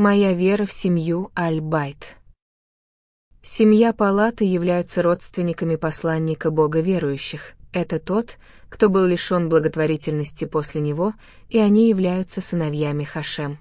Моя вера в семью Аль-Байт. Семья Палаты являются родственниками посланника Бога верующих. Это тот, кто был лишен благотворительности после него, и они являются сыновьями Хашем.